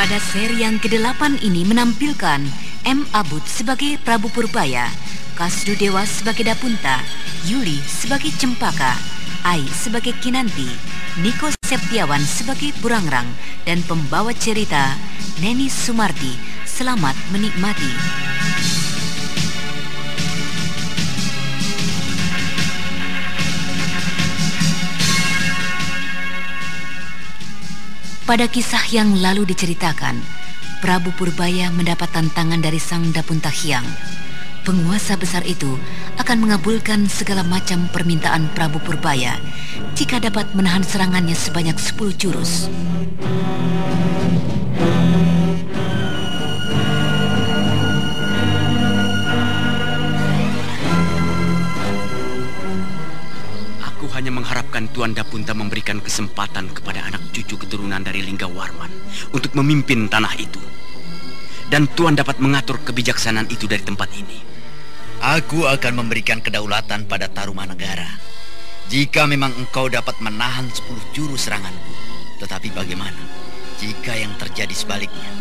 Pada seri yang ke-8 ini menampilkan M. Abud sebagai Prabu Purbaya Kasdu Dewa sebagai Dapunta, Yuli sebagai Cempaka, Ai sebagai Kinanti, Niko Septiawan sebagai Burangrang, dan pembawa cerita Neni Sumarti. Selamat menikmati. Pada kisah yang lalu diceritakan, Prabu Purbaya mendapat tantangan dari Sang Dapunta Hyang penguasa besar itu akan mengabulkan segala macam permintaan Prabu Purbaya jika dapat menahan serangannya sebanyak 10 jurus. Tuan Dapunta memberikan kesempatan kepada anak cucu keturunan dari Lingga Warman untuk memimpin tanah itu. Dan Tuan dapat mengatur kebijaksanaan itu dari tempat ini. Aku akan memberikan kedaulatan pada Tarumanegara. Jika memang engkau dapat menahan sepuluh juru seranganku. Tetapi bagaimana jika yang terjadi sebaliknya?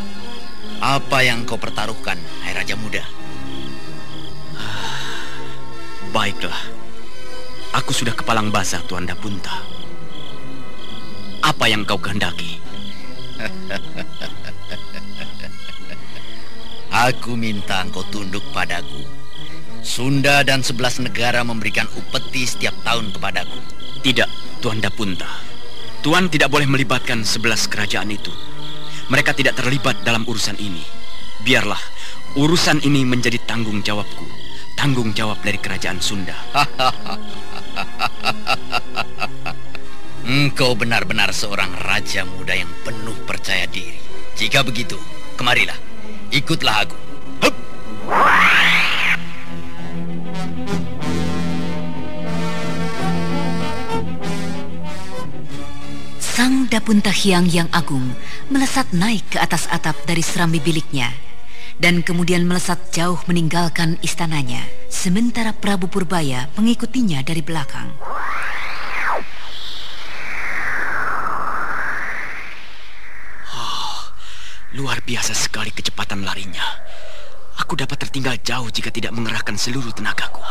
Apa yang kau pertaruhkan, hai Raja Muda? Baiklah. Aku sudah kepalang basah, Tuan Dapunta. Apa yang kau kehendaki? Aku minta engkau tunduk padaku Sunda dan sebelas negara memberikan upeti setiap tahun kepadaku. Tidak, Tuan Dapunta. Tuan tidak boleh melibatkan sebelas kerajaan itu. Mereka tidak terlibat dalam urusan ini. Biarlah urusan ini menjadi tanggung jawabku. Tanggung jawab dari kerajaan Sunda. Engkau benar-benar seorang raja muda yang penuh percaya diri. Jika begitu, kemarilah. Ikutlah aku. Sang Dapunta Hyang yang agung melesat naik ke atas atap dari serambi biliknya dan kemudian melesat jauh meninggalkan istananya sementara Prabu Purbaya mengikutinya dari belakang. Oh, luar biasa sekali kecepatan larinya. Aku dapat tertinggal jauh jika tidak mengerahkan seluruh tenagaku.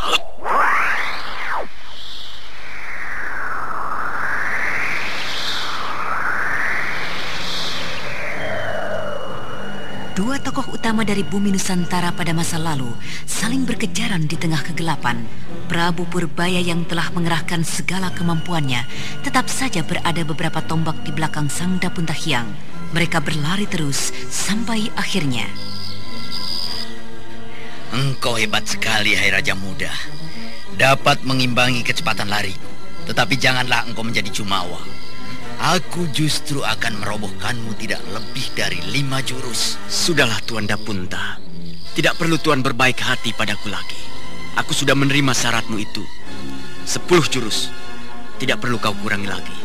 Tokoh utama dari bumi Nusantara pada masa lalu saling berkejaran di tengah kegelapan. Prabu Purbaya yang telah mengerahkan segala kemampuannya tetap saja berada beberapa tombak di belakang Sang Dapunta Hyang. Mereka berlari terus sampai akhirnya. Engkau hebat sekali, hai Raja Muda. Dapat mengimbangi kecepatan lari. Tetapi janganlah engkau menjadi jumawa. Aku justru akan merobohkanmu tidak lebih dari lima jurus. Sudahlah Tuan Dapunta. Tidak perlu Tuan berbaik hati padaku lagi. Aku sudah menerima syaratmu itu. Sepuluh jurus. Tidak perlu kau kurangi lagi.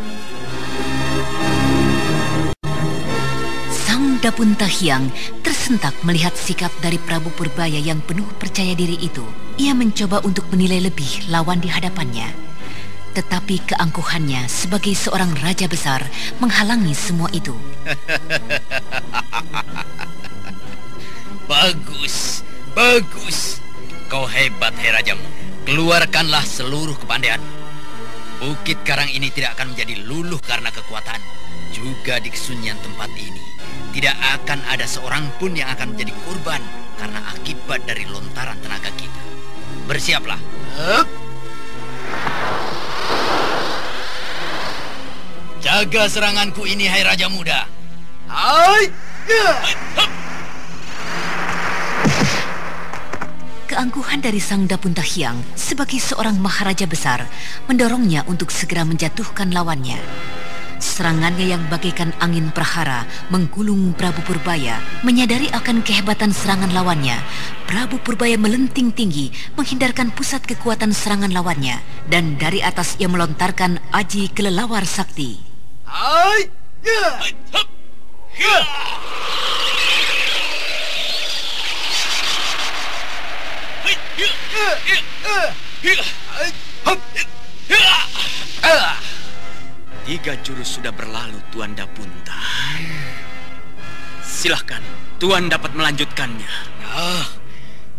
Sang Dapunta Hyang tersentak melihat sikap dari Prabu Purbaya yang penuh percaya diri itu. Ia mencoba untuk menilai lebih lawan di hadapannya. Tetapi keangkuhannya sebagai seorang raja besar menghalangi semua itu. bagus, bagus. Kau hebat, hei rajamu. Keluarkanlah seluruh kepandaian. Bukit Karang ini tidak akan menjadi luluh karena kekuatan. Juga di kesunyian tempat ini, tidak akan ada seorang pun yang akan menjadi korban karena akibat dari lontaran tenaga kita. Bersiaplah. Hup. Jaga seranganku ini, hai Raja Muda. Hai! Keangkuhan dari Sang Dapunta Hyang sebagai seorang maharaja besar mendorongnya untuk segera menjatuhkan lawannya. Serangannya yang bagaikan angin prahara menggulung Prabu Purbaya. Menyadari akan kehebatan serangan lawannya, Prabu Purbaya melenting tinggi menghindarkan pusat kekuatan serangan lawannya. Dan dari atas ia melontarkan aji kelelawar sakti. Tiga jurus sudah berlalu, Tuan Dapunta. Silahkan, Tuan dapat melanjutkannya. Ah,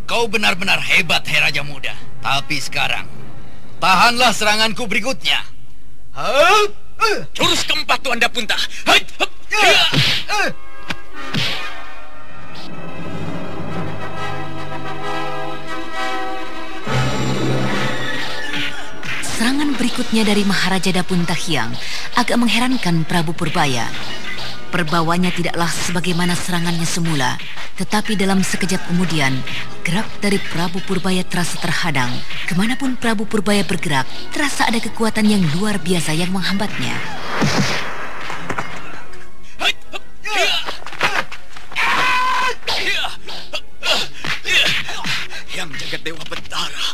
kau benar-benar hebat, Hei Raja Muda. Tapi sekarang, tahanlah seranganku berikutnya. Jurus keempat, Tuan Dapunta. Hup, Serangan berikutnya dari Maharaja Dapun Tahyang agak mengherankan Prabu Purbaya. Perbawanya tidaklah sebagaimana serangannya semula, tetapi dalam sekejap kemudian, gerak dari Prabu Purbaya terasa terhadang. Ke mana pun Prabu Purbaya bergerak, terasa ada kekuatan yang luar biasa yang menghambatnya. Yang jagat Dewa Betara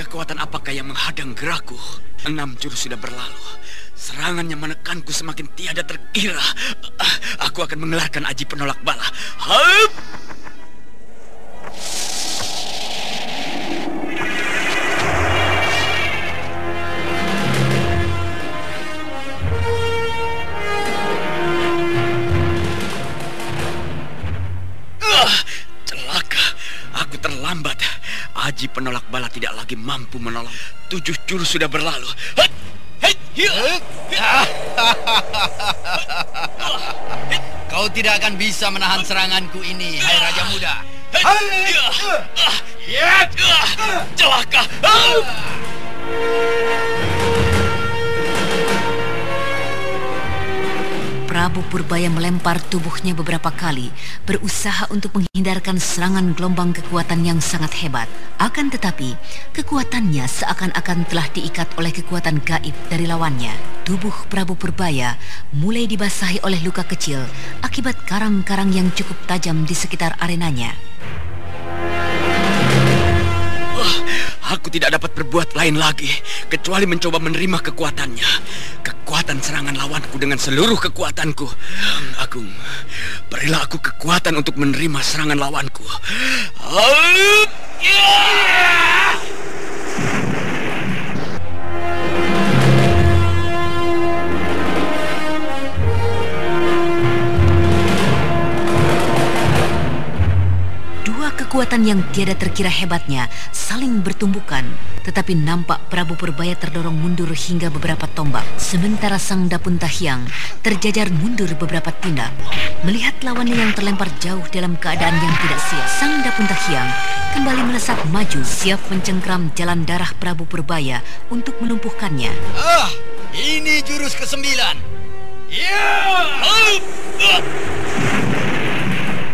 Kekuatan apakah yang menghadang gerakku? Enam jurus sudah berlalu. Serangannya menekanku semakin tiada terkira. Aku akan mengelarkan aji penolak bala. Hup! Aji penolak bala tidak lagi mampu menolong. Tujuh jurus sudah berlalu. Kau tidak akan bisa menahan seranganku ini, hai Raja Muda. Celaka! Prabu Purbaya melempar tubuhnya beberapa kali, berusaha untuk menghindarkan serangan gelombang kekuatan yang sangat hebat. Akan tetapi, kekuatannya seakan-akan telah diikat oleh kekuatan gaib dari lawannya. Tubuh Prabu Purbaya mulai dibasahi oleh luka kecil akibat karang-karang yang cukup tajam di sekitar arenanya. Aku tidak dapat berbuat lain lagi kecuali mencoba menerima kekuatannya. Kekuatan serangan lawanku dengan seluruh kekuatanku. Agung, berilah aku kekuatan untuk menerima serangan lawanku. Yeah! Kekuatan yang tiada terkira hebatnya saling bertumbukan, tetapi nampak Prabu Purbaya terdorong mundur hingga beberapa tombak, sementara Sang Dapun Tahyang terjajar mundur beberapa tindak. Melihat lawannya yang terlempar jauh dalam keadaan yang tidak siap, Sang Dapun Tahyang kembali melesat maju, siap mencengkram jalan darah Prabu Purbaya untuk melumpuhkannya. Ah, ini jurus kesembilan. Ya! Yeah!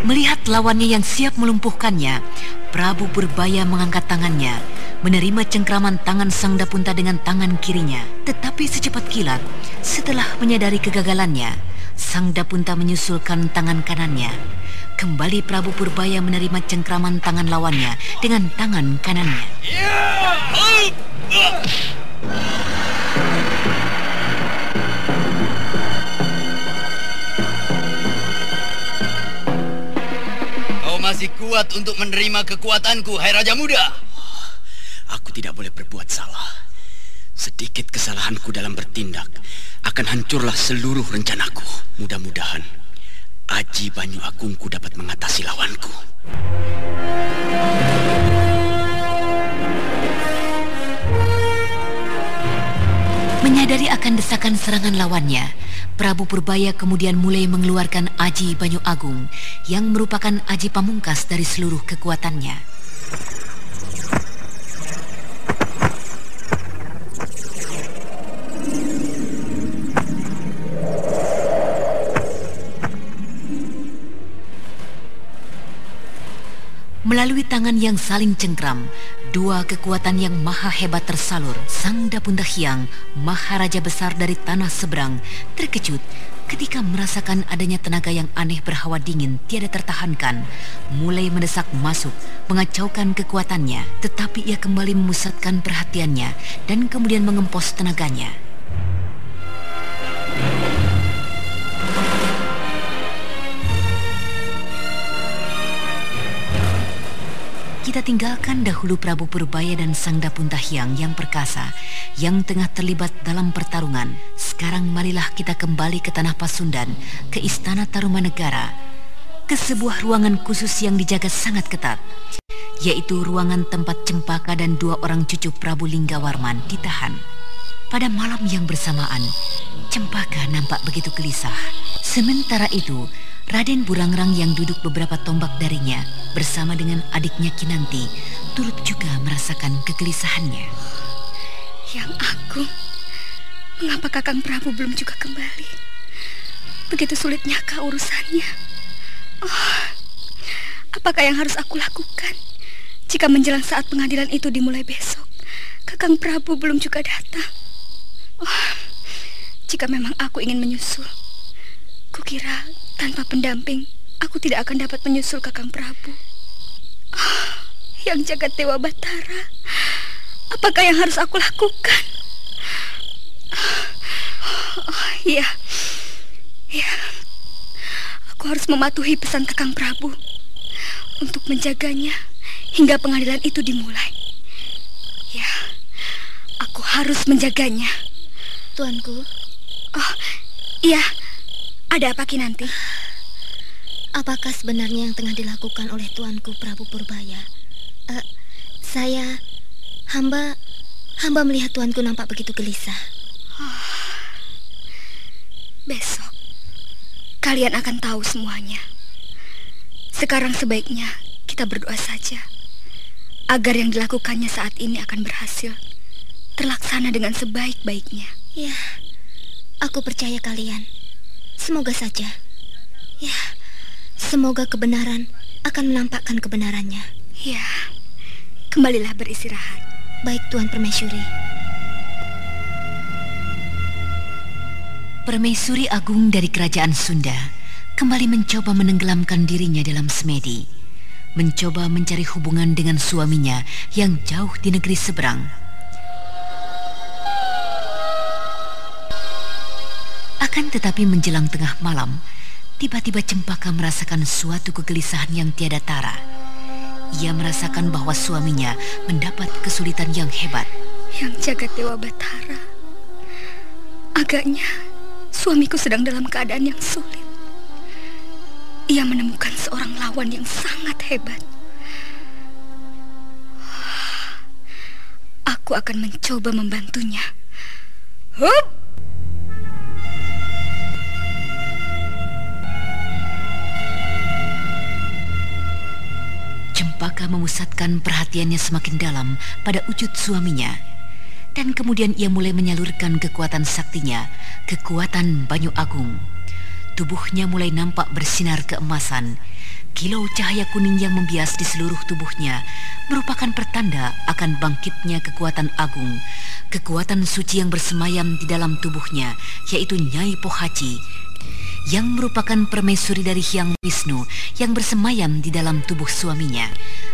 Melihat lawannya yang siap melumpuhkannya, Prabu Purbaya mengangkat tangannya, menerima cengkraman tangan Sang Dapunta dengan tangan kirinya. Tetapi secepat kilat, setelah menyadari kegagalannya, Sang Dapunta menyusulkan tangan kanannya. Kembali Prabu Purbaya menerima cengkraman tangan lawannya dengan tangan kanannya. Yeah! Masih kuat untuk menerima kekuatanku, hai Raja Muda. Aku tidak boleh berbuat salah. Sedikit kesalahanku dalam bertindak akan hancurlah seluruh rencanaku. Mudah-mudahan Aji Banyu Agungku dapat mengatasi lawanku. Menyadari akan desakan serangan lawannya, Prabu Purbaya kemudian mulai mengeluarkan Aji Banyu Agung yang merupakan aji pamungkas dari seluruh kekuatannya. Melalui tangan yang saling cengkram, dua kekuatan yang maha hebat tersalur. Sang Dapunda Hyang, Maharaja besar dari tanah seberang, terkejut ketika merasakan adanya tenaga yang aneh berhawa dingin tiada tertahankan. Mulai mendesak masuk, mengacaukan kekuatannya, tetapi ia kembali memusatkan perhatiannya dan kemudian mengempos tenaganya. Kita tinggalkan dahulu Prabu Purbaya dan Sang Dapuntahyang yang perkasa yang tengah terlibat dalam pertarungan. Sekarang marilah kita kembali ke tanah Pasundan, ke Istana Tarumanegara, ke sebuah ruangan khusus yang dijaga sangat ketat, yaitu ruangan tempat Cempaka dan dua orang cucu Prabu Linggawarman ditahan. Pada malam yang bersamaan, Cempaka nampak begitu gelisah. Sementara itu, Raden Burangrang yang duduk beberapa tombak darinya bersama dengan adiknya Kinanti turut juga merasakan kegelisahannya. Yang aku, mengapa Kakang Prabu belum juga kembali? Begitu sulitnya kah urusannya? Oh, apakah yang harus aku lakukan jika menjelang saat pengadilan itu dimulai besok? Kakang Prabu belum juga datang. Oh, jika memang aku ingin menyusul, kukira tanpa pendamping, aku tidak akan dapat menyusul Kakang Prabu. Oh, yang jagat Dewa Batara, apakah yang harus aku lakukan? Oh, iya, iya. Aku harus mematuhi pesan Kakang Prabu untuk menjaganya hingga pengadilan itu dimulai. Ya, aku harus menjaganya. Tuanku. Oh, iya. Ada apa Kinanti? Apakah sebenarnya yang tengah dilakukan oleh tuanku Prabu Purbaya? Uh, saya hamba hamba melihat tuanku nampak begitu gelisah. Oh, besok kalian akan tahu semuanya. Sekarang sebaiknya kita berdoa saja agar yang dilakukannya saat ini akan berhasil terlaksana dengan sebaik-baiknya. Ya, aku percaya kalian. Semoga saja. Ya, semoga kebenaran akan menampakkan kebenarannya. Ya, kembalilah beristirahat. Baik, Tuan Permaisuri. Permaisuri Agung dari Kerajaan Sunda kembali mencoba menenggelamkan dirinya dalam semedi. Mencoba mencari hubungan dengan suaminya yang jauh di negeri seberang. Akan tetapi menjelang tengah malam, tiba-tiba Cempaka merasakan suatu kegelisahan yang tiada tara. Ia merasakan bahwa suaminya mendapat kesulitan yang hebat. Yang jagat Dewa Batara. Agaknya suamiku sedang dalam keadaan yang sulit. Ia menemukan seorang lawan yang sangat hebat. Aku akan mencoba membantunya. Hup! Cempaka memusatkan perhatiannya semakin dalam pada wujud suaminya. Dan kemudian ia mulai menyalurkan kekuatan saktinya, kekuatan Banyu Agung. Tubuhnya mulai nampak bersinar keemasan. Kilau cahaya kuning yang membias di seluruh tubuhnya merupakan pertanda akan bangkitnya kekuatan agung, kekuatan suci yang bersemayam di dalam tubuhnya, yaitu Nyai Pohaci, yang merupakan permaisuri dari Hyang Wisnu yang bersemayam di dalam tubuh suaminya.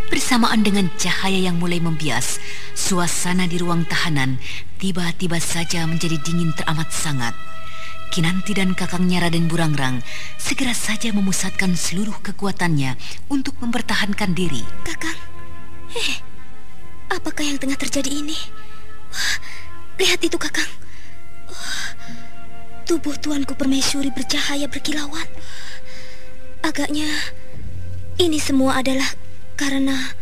Bersamaan dengan cahaya yang mulai membias, suasana di ruang tahanan tiba-tiba saja menjadi dingin teramat sangat. Kinanti dan kakangnya Raden Burangrang segera saja memusatkan seluruh kekuatannya untuk mempertahankan diri. Kakang, eh, apakah yang tengah terjadi ini? lihat itu, Kakang. Tubuh tuanku permaisuri bercahaya berkilauan. Agaknya ini semua adalah karena...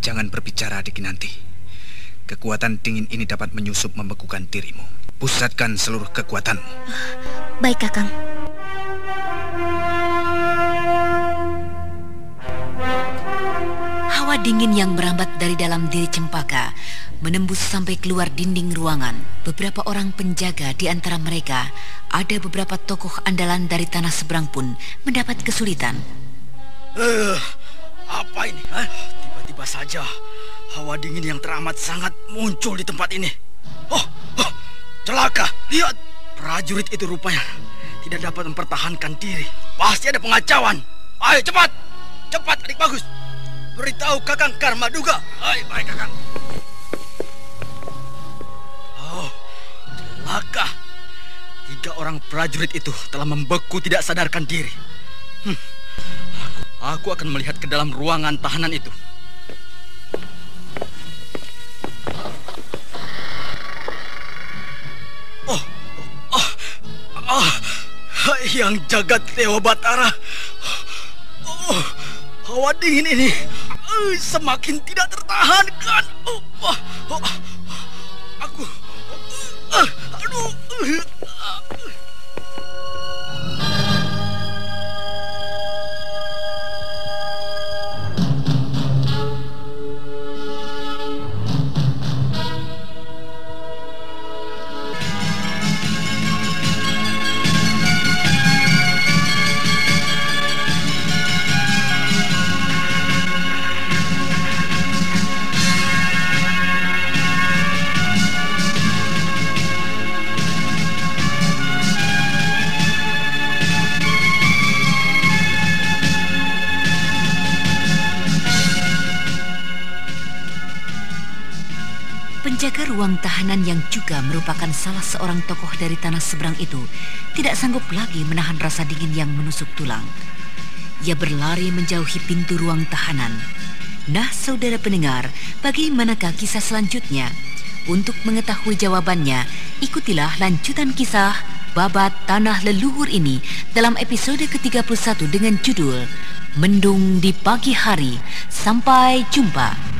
Jangan berbicara, Diki nanti. Kekuatan dingin ini dapat menyusup membekukan dirimu. Pusatkan seluruh kekuatanmu. Baik, Kakang. Hawa dingin yang merambat dari dalam diri Cempaka menembus sampai keluar dinding ruangan. Beberapa orang penjaga di antara mereka, ada beberapa tokoh andalan dari tanah seberang pun mendapat kesulitan. Uh, apa ini? Tiba-tiba saja hawa dingin yang teramat sangat muncul di tempat ini. Oh, oh celaka! Lihat, prajurit itu rupanya tidak dapat mempertahankan diri. Pasti ada pengacauan. Ayo cepat, cepat adik bagus. Beritahu Kakang Karmaduga. Ayo, baik Kakang. Maka tiga orang prajurit itu telah membeku tidak sadarkan diri. Hmm. Aku, aku akan melihat ke dalam ruangan tahanan itu. Oh, oh, oh, yang jagat Dewa Batara. Oh, hawa dingin ini uh, semakin tidak tertahankan. Oh, oh, oh, juga merupakan salah seorang tokoh dari tanah seberang itu tidak sanggup lagi menahan rasa dingin yang menusuk tulang. Ia berlari menjauhi pintu ruang tahanan. Nah, saudara pendengar, bagaimanakah kisah selanjutnya? Untuk mengetahui jawabannya, ikutilah lanjutan kisah Babat Tanah Leluhur ini dalam episode ke-31 dengan judul Mendung di Pagi Hari. Sampai jumpa.